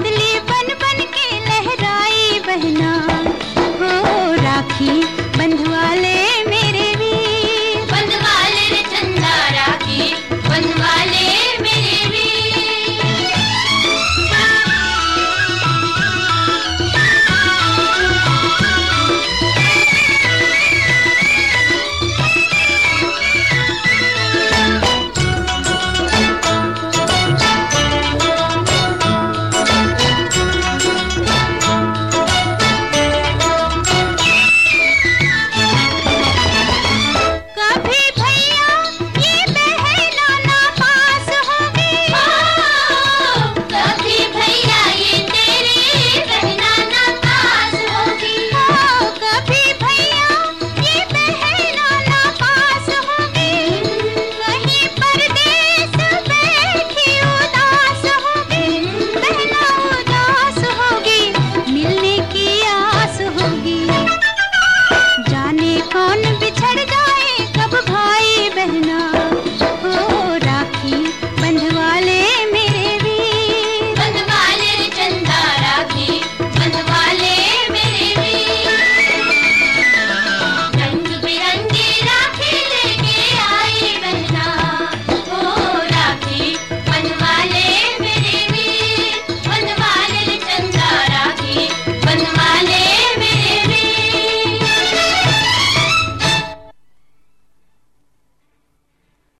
बदली